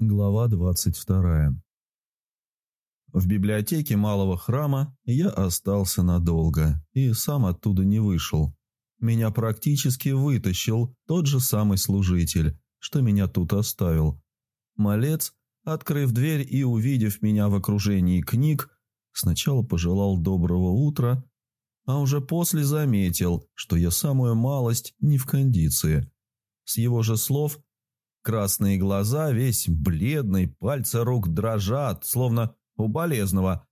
Глава 22. В библиотеке малого храма я остался надолго и сам оттуда не вышел. Меня практически вытащил тот же самый служитель, что меня тут оставил. Малец, открыв дверь и увидев меня в окружении книг, сначала пожелал доброго утра, а уже после заметил, что я самую малость не в кондиции. С его же слов – Красные глаза, весь бледный, пальцы рук дрожат, словно у болезного.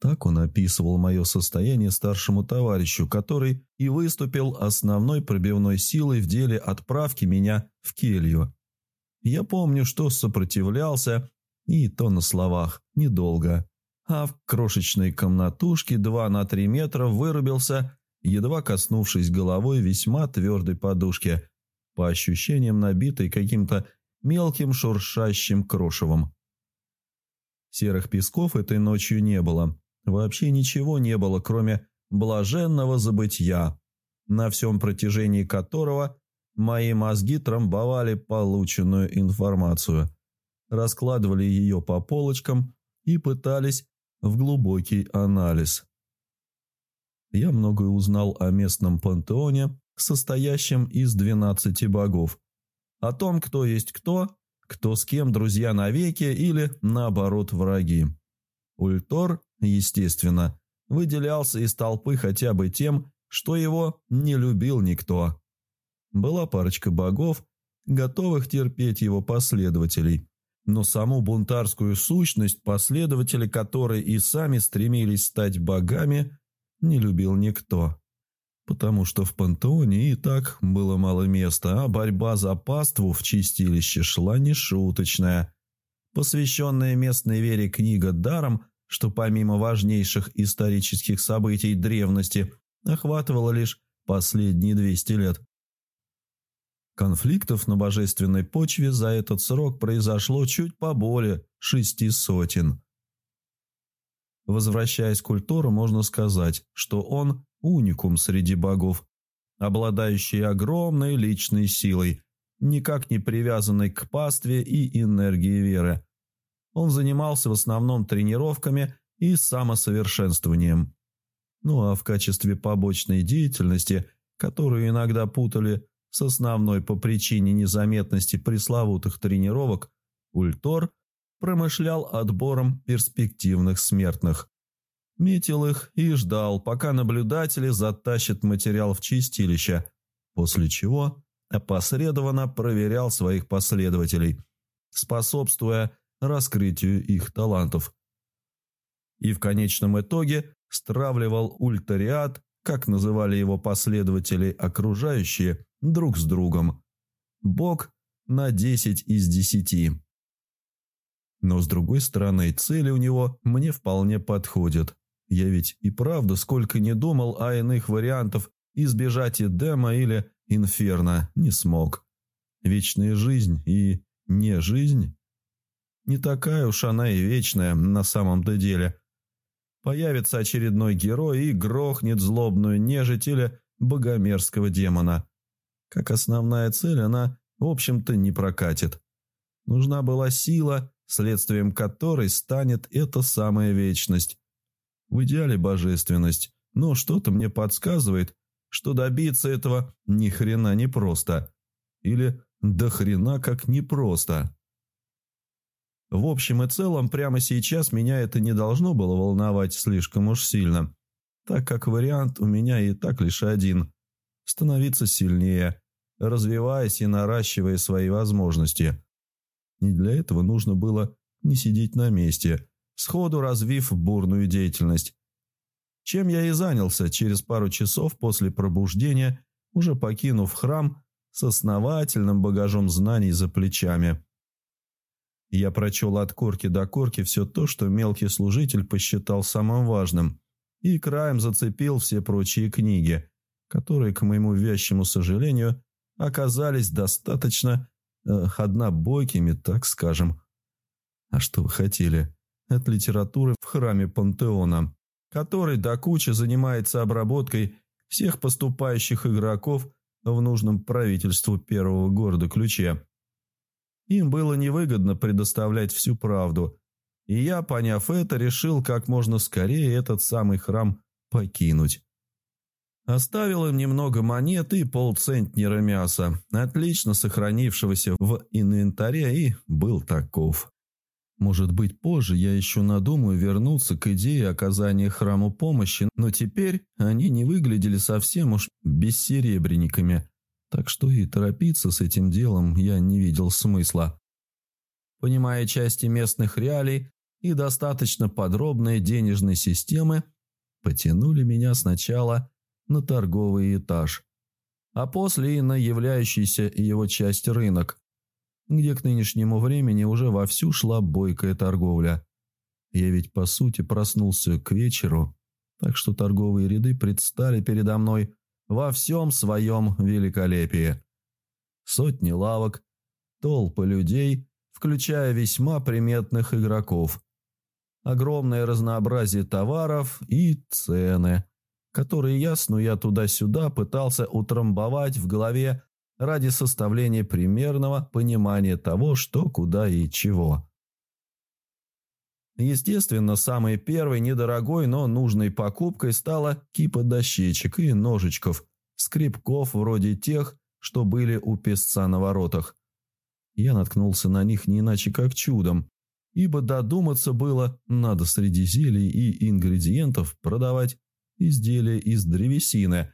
Так он описывал мое состояние старшему товарищу, который и выступил основной пробивной силой в деле отправки меня в келью. Я помню, что сопротивлялся, и то на словах, недолго. А в крошечной комнатушке два на три метра вырубился, едва коснувшись головой весьма твердой подушки – по ощущениям набитой каким-то мелким шуршащим крошевом. Серых песков этой ночью не было. Вообще ничего не было, кроме блаженного забытья, на всем протяжении которого мои мозги трамбовали полученную информацию, раскладывали ее по полочкам и пытались в глубокий анализ. Я многое узнал о местном пантеоне, состоящим из двенадцати богов. О том, кто есть кто, кто с кем друзья навеки или, наоборот, враги. Ультор, естественно, выделялся из толпы хотя бы тем, что его не любил никто. Была парочка богов, готовых терпеть его последователей, но саму бунтарскую сущность, последователи которой и сами стремились стать богами, не любил никто потому что в пантеоне и так было мало места, а борьба за паству в чистилище шла нешуточная. Посвященная местной вере книга даром, что помимо важнейших исторических событий древности охватывала лишь последние 200 лет. Конфликтов на божественной почве за этот срок произошло чуть поболее шести сотен. Возвращаясь к культуру, можно сказать, что он уникум среди богов, обладающий огромной личной силой, никак не привязанной к пастве и энергии веры. Он занимался в основном тренировками и самосовершенствованием. Ну а в качестве побочной деятельности, которую иногда путали с основной по причине незаметности пресловутых тренировок, Ультор промышлял отбором перспективных смертных метил их и ждал, пока наблюдатели затащат материал в чистилище, после чего опосредованно проверял своих последователей, способствуя раскрытию их талантов. И в конечном итоге стравливал ультариат, как называли его последователи окружающие, друг с другом. Бог на 10 из 10. Но с другой стороны, цели у него мне вполне подходят. Я ведь и правда сколько не думал о иных вариантах избежать Эдема или Инферно не смог. Вечная жизнь и не жизнь? Не такая уж она и вечная на самом-то деле. Появится очередной герой и грохнет злобную нежить или богомерзкого демона. Как основная цель она, в общем-то, не прокатит. Нужна была сила, следствием которой станет эта самая вечность. В идеале божественность, но что-то мне подсказывает, что добиться этого ни хрена не просто. Или до хрена как непросто. В общем и целом, прямо сейчас меня это не должно было волновать слишком уж сильно, так как вариант у меня и так лишь один – становиться сильнее, развиваясь и наращивая свои возможности. И для этого нужно было не сидеть на месте, сходу развив бурную деятельность. Чем я и занялся через пару часов после пробуждения, уже покинув храм с основательным багажом знаний за плечами. Я прочел от корки до корки все то, что мелкий служитель посчитал самым важным, и краем зацепил все прочие книги, которые, к моему вящему сожалению, оказались достаточно э, однобойкими, так скажем. А что вы хотели? От литературы в храме Пантеона, который до кучи занимается обработкой всех поступающих игроков в нужном правительству первого города ключе. Им было невыгодно предоставлять всю правду, и я, поняв это, решил как можно скорее этот самый храм покинуть. Оставил им немного монет и полцентнера мяса, отлично сохранившегося в инвентаре, и был таков. Может быть, позже я еще надумаю вернуться к идее оказания храму помощи, но теперь они не выглядели совсем уж бессеребренниками, так что и торопиться с этим делом я не видел смысла. Понимая части местных реалий и достаточно подробные денежные системы, потянули меня сначала на торговый этаж, а после и на являющийся его часть рынок, где к нынешнему времени уже вовсю шла бойкая торговля. Я ведь, по сути, проснулся к вечеру, так что торговые ряды предстали передо мной во всем своем великолепии. Сотни лавок, толпы людей, включая весьма приметных игроков, огромное разнообразие товаров и цены – которые ясно я туда-сюда пытался утрамбовать в голове ради составления примерного понимания того, что, куда и чего. Естественно, самой первой недорогой, но нужной покупкой стала кипа дощечек и ножичков, скребков вроде тех, что были у песца на воротах. Я наткнулся на них не иначе как чудом, ибо додуматься было, надо среди зелий и ингредиентов продавать изделия из древесины,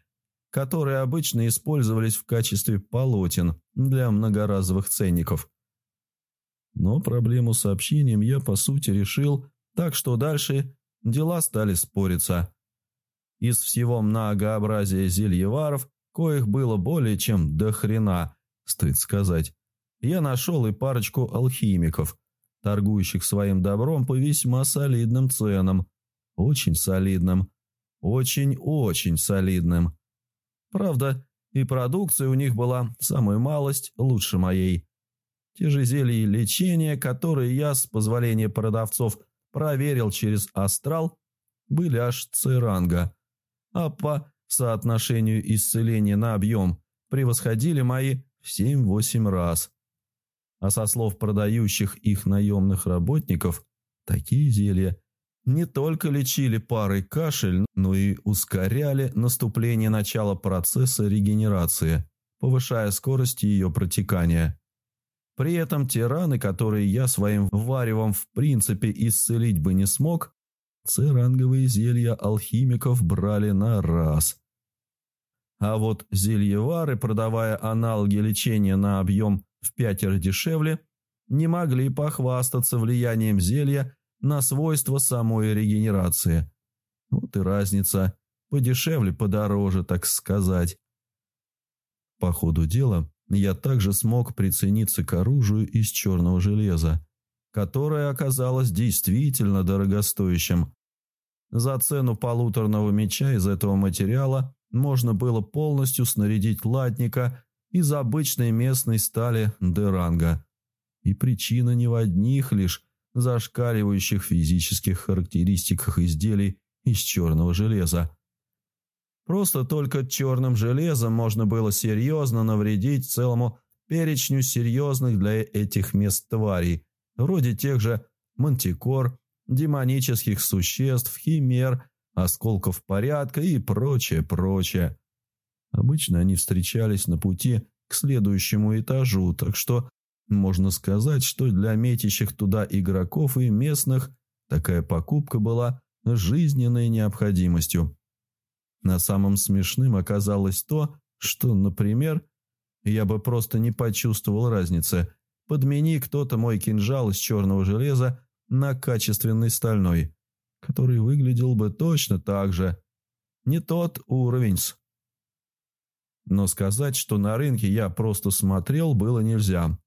которые обычно использовались в качестве полотен для многоразовых ценников. Но проблему с общением я по сути решил, так что дальше дела стали спориться. Из всего многообразия зельеваров, коих было более чем до хрена, стоит сказать, я нашел и парочку алхимиков, торгующих своим добром по весьма солидным ценам, очень солидным, очень-очень солидным. Правда, и продукция у них была, самую малость, лучше моей. Те же зелья лечения, которые я, с позволения продавцов, проверил через астрал, были аж церанга, а по соотношению исцеления на объем превосходили мои в 7-8 раз. А со слов продающих их наемных работников, такие зелья не только лечили парой кашель, но и ускоряли наступление начала процесса регенерации, повышая скорость ее протекания. При этом те раны, которые я своим варевом в принципе исцелить бы не смог, церанговые зелья алхимиков брали на раз. А вот зельевары, продавая аналоги лечения на объем в пятеро дешевле, не могли похвастаться влиянием зелья на свойства самой регенерации. Вот и разница. Подешевле, подороже, так сказать. По ходу дела я также смог прицениться к оружию из черного железа, которое оказалось действительно дорогостоящим. За цену полуторного меча из этого материала можно было полностью снарядить латника из обычной местной стали Деранга. И причина не в одних лишь зашкаливающих физических характеристиках изделий из черного железа. Просто только черным железом можно было серьезно навредить целому перечню серьезных для этих мест тварей, вроде тех же мантикор, демонических существ, химер, осколков порядка и прочее, прочее. Обычно они встречались на пути к следующему этажу, так что можно сказать, что для метящих туда игроков и местных такая покупка была жизненной необходимостью. На самом смешным оказалось то, что, например, я бы просто не почувствовал разницы. Подмени кто-то мой кинжал из черного железа на качественный стальной, который выглядел бы точно так же. Не тот уровень. Но сказать, что на рынке я просто смотрел, было нельзя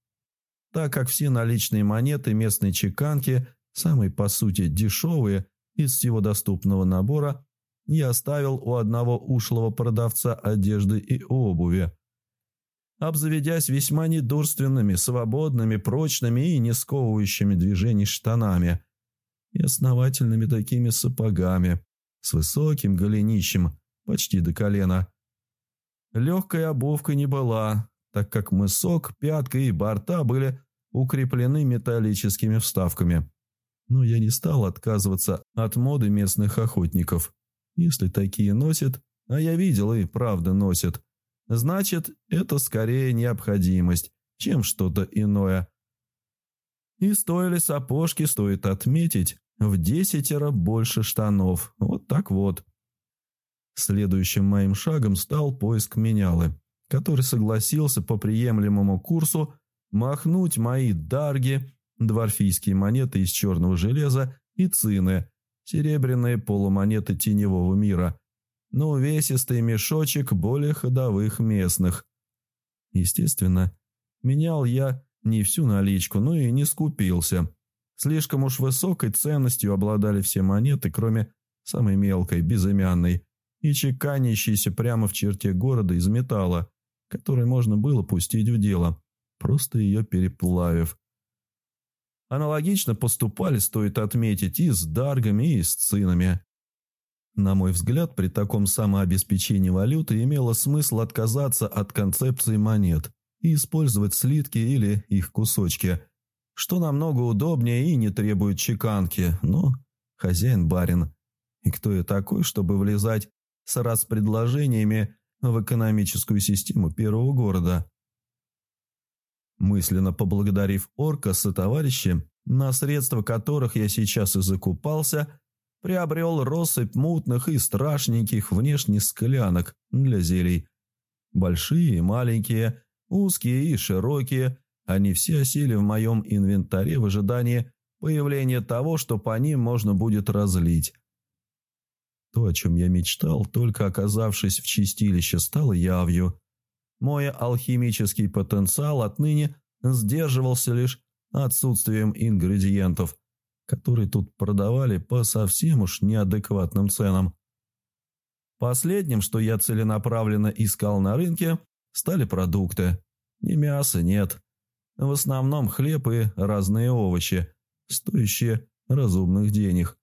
так как все наличные монеты местной чеканки, самые по сути дешевые из всего доступного набора, я оставил у одного ушлого продавца одежды и обуви. Обзаведясь весьма недурственными, свободными, прочными и не сковывающими движений штанами и основательными такими сапогами с высоким голенищем почти до колена. Легкая обувка не была, так как мысок, пятка и борта были укреплены металлическими вставками. Но я не стал отказываться от моды местных охотников. Если такие носят, а я видел и правда носят, значит, это скорее необходимость, чем что-то иное. И стоили сапожки, стоит отметить, в десятеро больше штанов. Вот так вот. Следующим моим шагом стал поиск менялы, который согласился по приемлемому курсу махнуть мои дарги, дворфийские монеты из черного железа и цины, серебряные полумонеты теневого мира, но увесистый мешочек более ходовых местных. Естественно, менял я не всю наличку, но и не скупился. Слишком уж высокой ценностью обладали все монеты, кроме самой мелкой, безымянной, и чеканящейся прямо в черте города из металла, который можно было пустить в дело, просто ее переплавив. Аналогично поступали, стоит отметить, и с даргами, и с цинами. На мой взгляд, при таком самообеспечении валюты имело смысл отказаться от концепции монет и использовать слитки или их кусочки, что намного удобнее и не требует чеканки, но хозяин барин. И кто я такой, чтобы влезать с раз предложениями в экономическую систему первого города? Мысленно поблагодарив орка со товарищем, на средства которых я сейчас и закупался, приобрел россыпь мутных и страшненьких внешних склянок для зелий. Большие и маленькие, узкие и широкие, они все осели в моем инвентаре в ожидании появления того, что по ним можно будет разлить. То, о чем я мечтал, только оказавшись в чистилище, стало явью. Мой алхимический потенциал отныне сдерживался лишь отсутствием ингредиентов, которые тут продавали по совсем уж неадекватным ценам. Последним, что я целенаправленно искал на рынке, стали продукты. Ни мяса нет. В основном хлеб и разные овощи, стоящие разумных денег.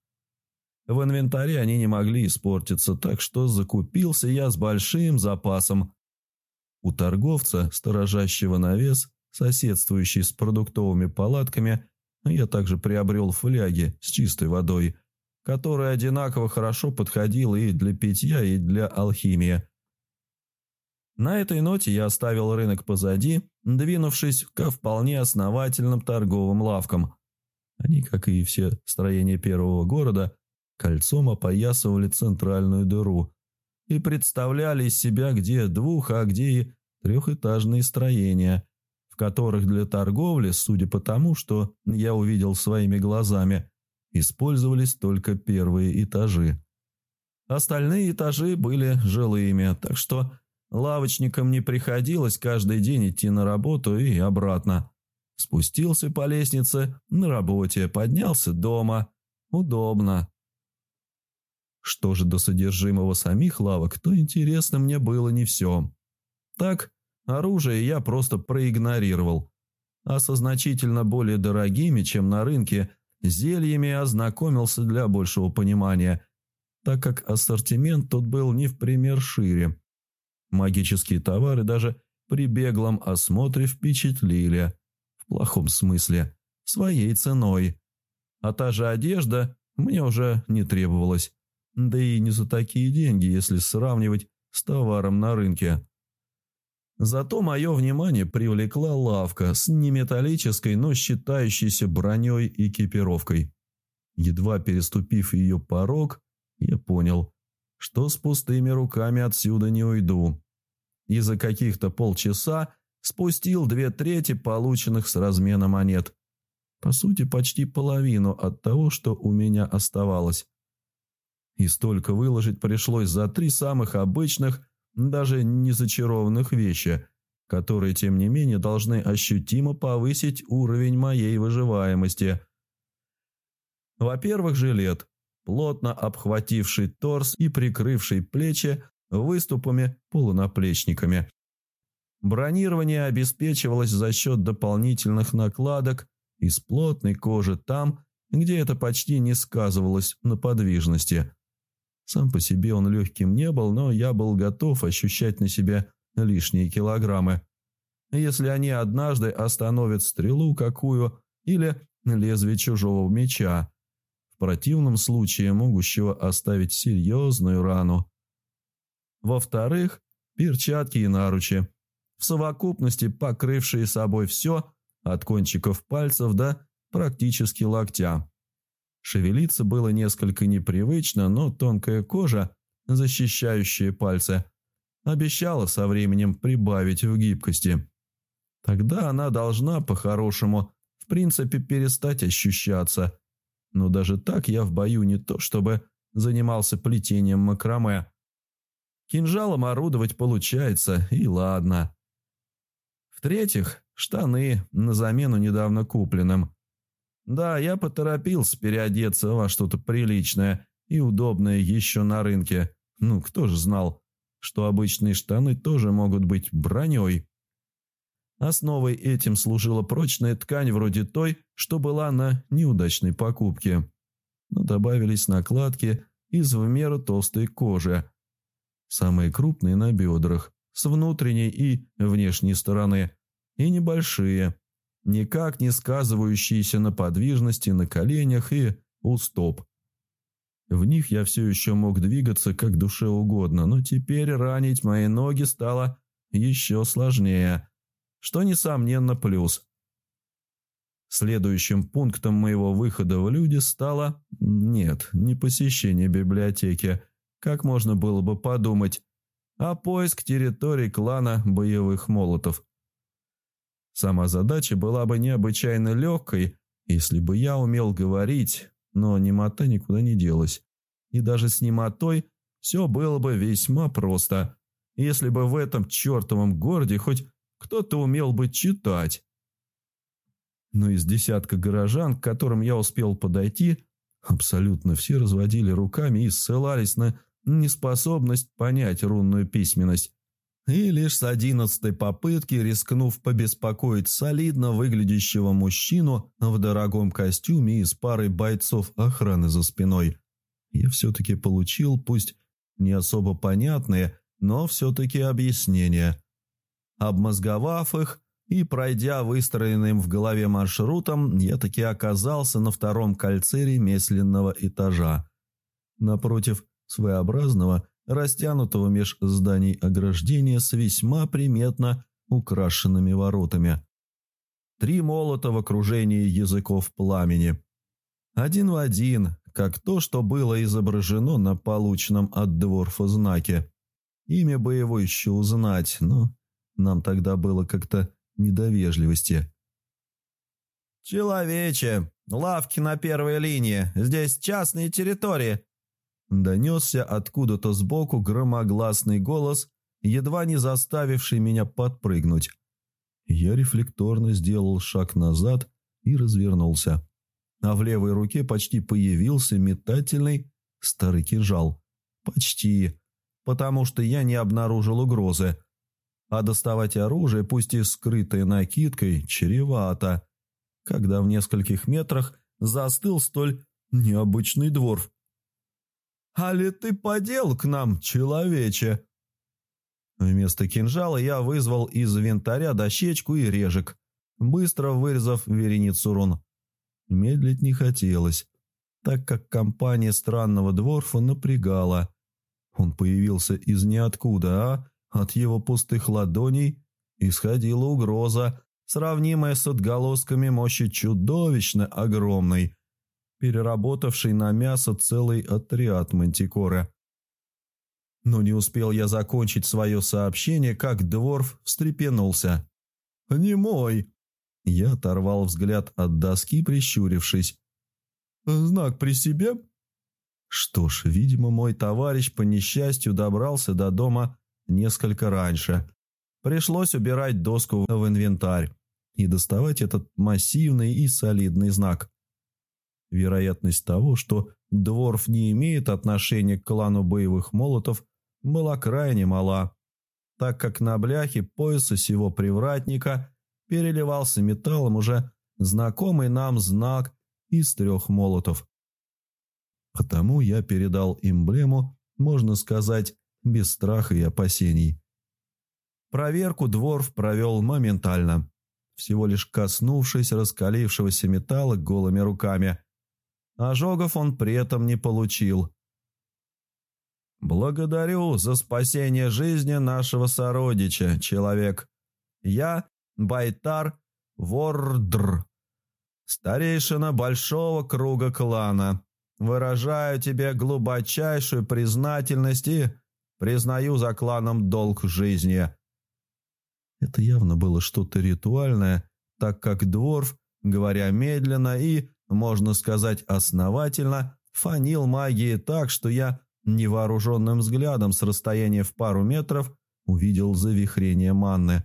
В инвентаре они не могли испортиться, так что закупился я с большим запасом. У торговца, сторожащего навес, соседствующий с продуктовыми палатками, я также приобрел фляги с чистой водой, которая одинаково хорошо подходила и для питья, и для алхимии. На этой ноте я оставил рынок позади, двинувшись ко вполне основательным торговым лавкам. Они, как и все строения первого города, кольцом опоясывали центральную дыру и представляли из себя где двух, а где и трехэтажные строения, в которых для торговли, судя по тому, что я увидел своими глазами, использовались только первые этажи. Остальные этажи были жилыми, так что лавочникам не приходилось каждый день идти на работу и обратно. Спустился по лестнице на работе, поднялся дома. Удобно. Что же до содержимого самих лавок, то интересно мне было не все. Так, оружие я просто проигнорировал. А со значительно более дорогими, чем на рынке, зельями ознакомился для большего понимания, так как ассортимент тут был не в пример шире. Магические товары даже при беглом осмотре впечатлили, в плохом смысле, своей ценой. А та же одежда мне уже не требовалась. Да и не за такие деньги, если сравнивать с товаром на рынке. Зато мое внимание привлекла лавка с неметаллической, но считающейся броней экипировкой. Едва переступив ее порог, я понял, что с пустыми руками отсюда не уйду. И за каких-то полчаса спустил две трети полученных с размена монет. По сути, почти половину от того, что у меня оставалось. И столько выложить пришлось за три самых обычных, даже не зачарованных вещи, которые, тем не менее, должны ощутимо повысить уровень моей выживаемости. Во-первых, жилет, плотно обхвативший торс и прикрывший плечи выступами-полунаплечниками. Бронирование обеспечивалось за счет дополнительных накладок из плотной кожи там, где это почти не сказывалось на подвижности. Сам по себе он легким не был, но я был готов ощущать на себе лишние килограммы. если они однажды остановят стрелу какую или лезвие чужого меча, в противном случае могущего оставить серьезную рану. Во-вторых, перчатки и наручи, в совокупности покрывшие собой все, от кончиков пальцев до практически локтя. Шевелиться было несколько непривычно, но тонкая кожа, защищающая пальцы, обещала со временем прибавить в гибкости. Тогда она должна, по-хорошему, в принципе, перестать ощущаться. Но даже так я в бою не то чтобы занимался плетением макраме. Кинжалом орудовать получается, и ладно. В-третьих, штаны на замену недавно купленным. Да, я поторопился переодеться во что-то приличное и удобное еще на рынке. Ну, кто же знал, что обычные штаны тоже могут быть броней. Основой этим служила прочная ткань вроде той, что была на неудачной покупке. Но добавились накладки из в меру толстой кожи. Самые крупные на бедрах, с внутренней и внешней стороны, и небольшие, никак не сказывающиеся на подвижности на коленях и у стоп. В них я все еще мог двигаться как душе угодно, но теперь ранить мои ноги стало еще сложнее, что, несомненно, плюс. Следующим пунктом моего выхода в люди стало... Нет, не посещение библиотеки, как можно было бы подумать, а поиск территории клана боевых молотов. Сама задача была бы необычайно легкой, если бы я умел говорить, но немота никуда не делась. И даже с немотой все было бы весьма просто, если бы в этом чертовом городе хоть кто-то умел бы читать. Но из десятка горожан, к которым я успел подойти, абсолютно все разводили руками и ссылались на неспособность понять рунную письменность. И лишь с одиннадцатой попытки, рискнув побеспокоить солидно выглядящего мужчину в дорогом костюме и с парой бойцов охраны за спиной, я все-таки получил, пусть не особо понятные, но все-таки объяснения. Обмозговав их и пройдя выстроенным в голове маршрутом, я таки оказался на втором кольце ремесленного этажа. Напротив своеобразного растянутого меж зданий ограждения с весьма приметно украшенными воротами. Три молота в окружении языков пламени. Один в один, как то, что было изображено на полученном от Дворфа знаке. Имя бы его еще узнать, но нам тогда было как-то недовежливости. «Человече, лавки на первой линии, здесь частные территории», Донесся откуда-то сбоку громогласный голос, едва не заставивший меня подпрыгнуть. Я рефлекторно сделал шаг назад и развернулся. А в левой руке почти появился метательный старый кинжал. Почти. Потому что я не обнаружил угрозы. А доставать оружие, пусть и скрытое накидкой, чревато. Когда в нескольких метрах застыл столь необычный дворф. «Али ты подел к нам, человече?» Вместо кинжала я вызвал из инвентаря дощечку и режек, быстро вырезав вереницу рун. Медлить не хотелось, так как компания странного дворфа напрягала. Он появился из ниоткуда, а от его пустых ладоней исходила угроза, сравнимая с отголосками мощи чудовищно огромной – переработавший на мясо целый отряд мантикора. Но не успел я закончить свое сообщение, как Дворф встрепенулся. «Не мой!» Я оторвал взгляд от доски, прищурившись. «Знак при себе?» Что ж, видимо, мой товарищ по несчастью добрался до дома несколько раньше. Пришлось убирать доску в инвентарь и доставать этот массивный и солидный знак. Вероятность того, что Дворф не имеет отношения к клану боевых молотов, была крайне мала, так как на бляхе пояса сего привратника переливался металлом уже знакомый нам знак из трех молотов. Потому я передал эмблему, можно сказать, без страха и опасений. Проверку Дворф провел моментально, всего лишь коснувшись раскалившегося металла голыми руками. Ожогов он при этом не получил. «Благодарю за спасение жизни нашего сородича, человек. Я Байтар Вордр, старейшина большого круга клана. Выражаю тебе глубочайшую признательность и признаю за кланом долг жизни». Это явно было что-то ритуальное, так как Дворф, говоря медленно и, можно сказать, основательно, фанил магией так, что я невооруженным взглядом с расстояния в пару метров увидел завихрение манны.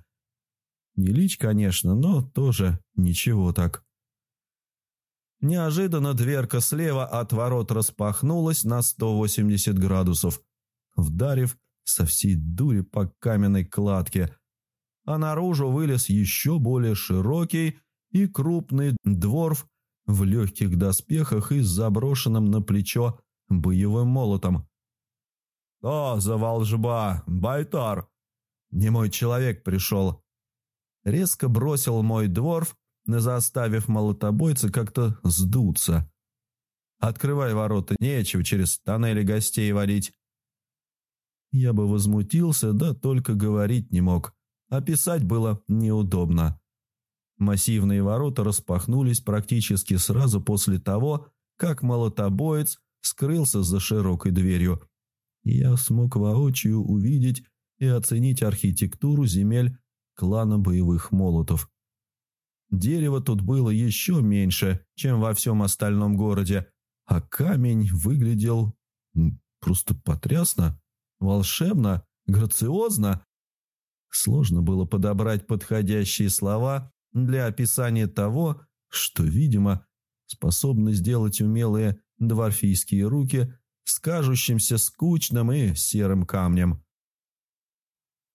Не лич, конечно, но тоже ничего так. Неожиданно дверка слева от ворот распахнулась на 180 градусов, вдарив со всей дури по каменной кладке, а наружу вылез еще более широкий и крупный дворф в легких доспехах и с заброшенным на плечо боевым молотом. «О, за волжба! Байтар!» «Не мой человек пришел!» Резко бросил мой дворф, заставив молотобойца как-то сдуться. «Открывай ворота, нечего через тоннели гостей водить». Я бы возмутился, да только говорить не мог. Описать было неудобно. Массивные ворота распахнулись практически сразу после того, как молотобоец скрылся за широкой дверью. Я смог воочию увидеть и оценить архитектуру земель клана боевых молотов. Дерева тут было еще меньше, чем во всем остальном городе, а камень выглядел просто потрясно, волшебно, грациозно. Сложно было подобрать подходящие слова для описания того, что, видимо, способны сделать умелые дворфийские руки с кажущимся скучным и серым камнем.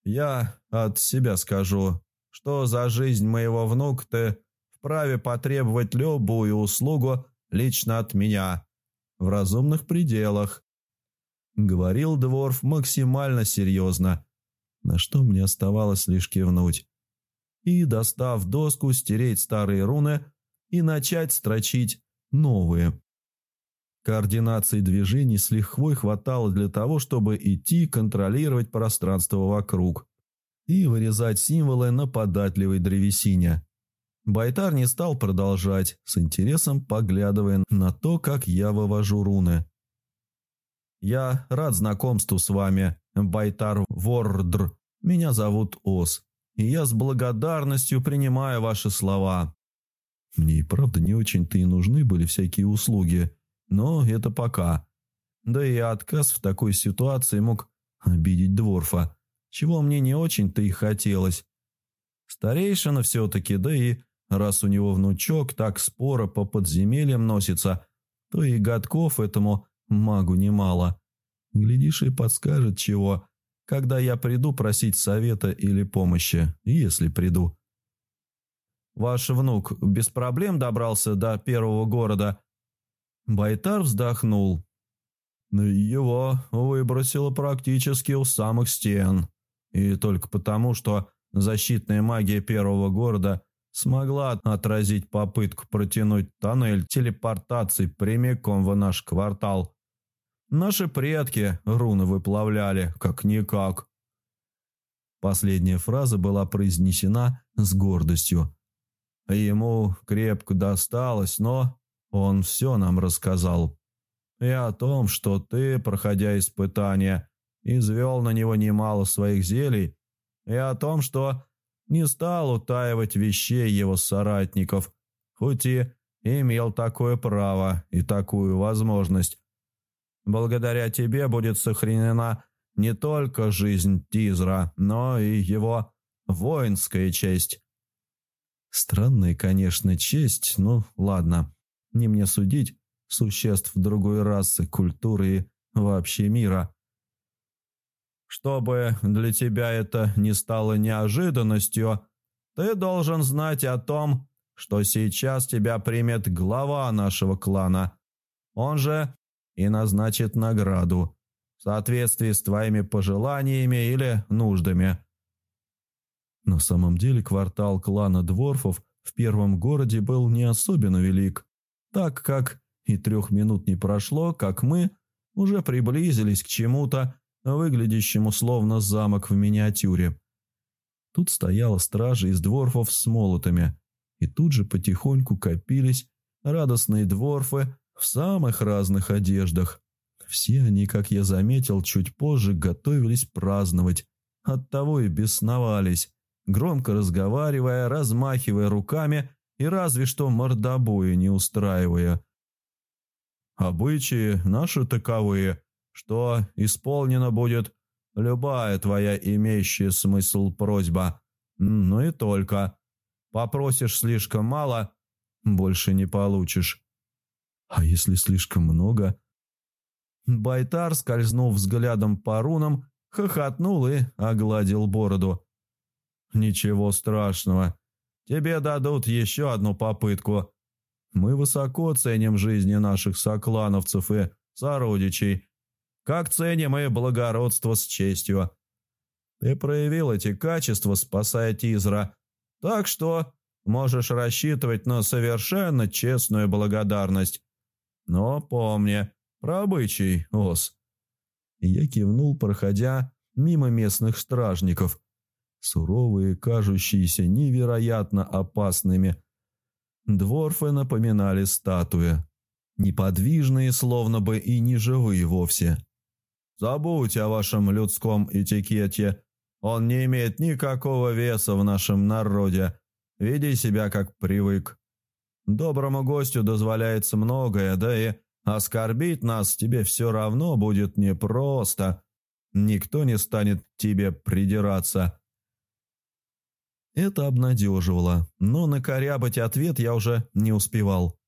«Я от себя скажу, что за жизнь моего внука ты вправе потребовать любую услугу лично от меня, в разумных пределах», — говорил Дворф максимально серьезно, на что мне оставалось лишь кивнуть. И, достав доску, стереть старые руны и начать строчить новые. Координации движений с лихвой хватало для того, чтобы идти контролировать пространство вокруг и вырезать символы на податливой древесине. Байтар не стал продолжать, с интересом поглядывая на то, как я вывожу руны. «Я рад знакомству с вами, Байтар Вордр. Меня зовут Ос, и я с благодарностью принимаю ваши слова. Мне и правда не очень-то и нужны были всякие услуги». Но это пока. Да и отказ в такой ситуации мог обидеть Дворфа, чего мне не очень-то и хотелось. Старейшина все-таки, да и раз у него внучок так споро по подземельям носится, то и годков этому магу немало. Глядишь и подскажет чего, когда я приду просить совета или помощи, если приду. Ваш внук без проблем добрался до первого города Байтар вздохнул. Его выбросило практически у самых стен. И только потому, что защитная магия первого города смогла отразить попытку протянуть тоннель телепортации прямиком в наш квартал. Наши предки руны выплавляли, как-никак. Последняя фраза была произнесена с гордостью. Ему крепко досталось, но он все нам рассказал. И о том, что ты, проходя испытания, извел на него немало своих зелий, и о том, что не стал утаивать вещей его соратников, хоть и имел такое право и такую возможность. Благодаря тебе будет сохранена не только жизнь Тизра, но и его воинская честь. Странная, конечно, честь, но ладно. Не мне судить существ другой расы, культуры и вообще мира. Чтобы для тебя это не стало неожиданностью, ты должен знать о том, что сейчас тебя примет глава нашего клана. Он же и назначит награду в соответствии с твоими пожеланиями или нуждами. На самом деле квартал клана Дворфов в первом городе был не особенно велик, так как и трех минут не прошло, как мы уже приблизились к чему-то, выглядящему словно замок в миниатюре. Тут стояла стража из дворфов с молотами, и тут же потихоньку копились радостные дворфы в самых разных одеждах. Все они, как я заметил, чуть позже готовились праздновать, оттого и бесновались, громко разговаривая, размахивая руками и разве что мордобои не устраивая. Обычаи наши таковые, что исполнена будет любая твоя имеющая смысл просьба. Ну и только. Попросишь слишком мало, больше не получишь. А если слишком много? Байтар, скользнув взглядом по рунам, хохотнул и огладил бороду. «Ничего страшного. Тебе дадут еще одну попытку. Мы высоко ценим жизни наших соклановцев и сородичей, как ценим и благородство с честью. Ты проявил эти качества, спасая Тизра, так что можешь рассчитывать на совершенно честную благодарность. Но помни про обычай, Ос». Я кивнул, проходя мимо местных стражников, суровые, кажущиеся невероятно опасными. Дворфы напоминали статуи, неподвижные, словно бы и не живые вовсе. «Забудь о вашем людском этикете, он не имеет никакого веса в нашем народе. Веди себя как привык. Доброму гостю дозволяется многое, да и оскорбить нас тебе все равно будет непросто. Никто не станет тебе придираться». Это обнадеживало, но накорябать ответ я уже не успевал.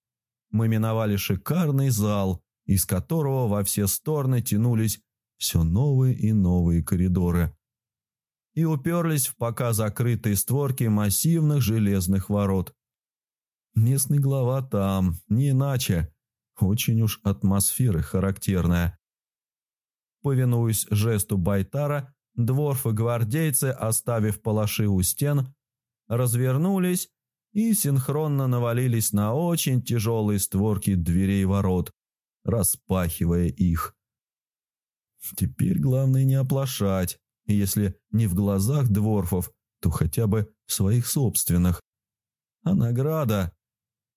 Мы миновали шикарный зал, из которого во все стороны тянулись все новые и новые коридоры. И уперлись в пока закрытые створки массивных железных ворот. Местный глава там, не иначе. Очень уж атмосфера характерная. Повинуясь жесту Байтара, Дворфы-гвардейцы, оставив палаши у стен, развернулись и синхронно навалились на очень тяжелые створки дверей ворот, распахивая их. Теперь главное не оплошать, если не в глазах дворфов, то хотя бы в своих собственных. А награда?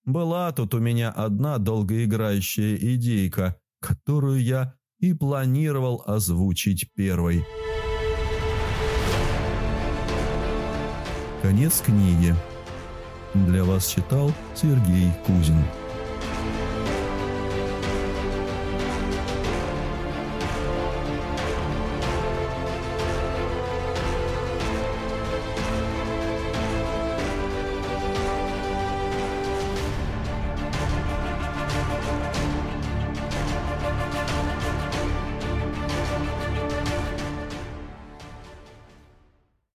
Была тут у меня одна долгоиграющая идейка, которую я и планировал озвучить первой. Конец книги. Для вас читал Сергей Кузин.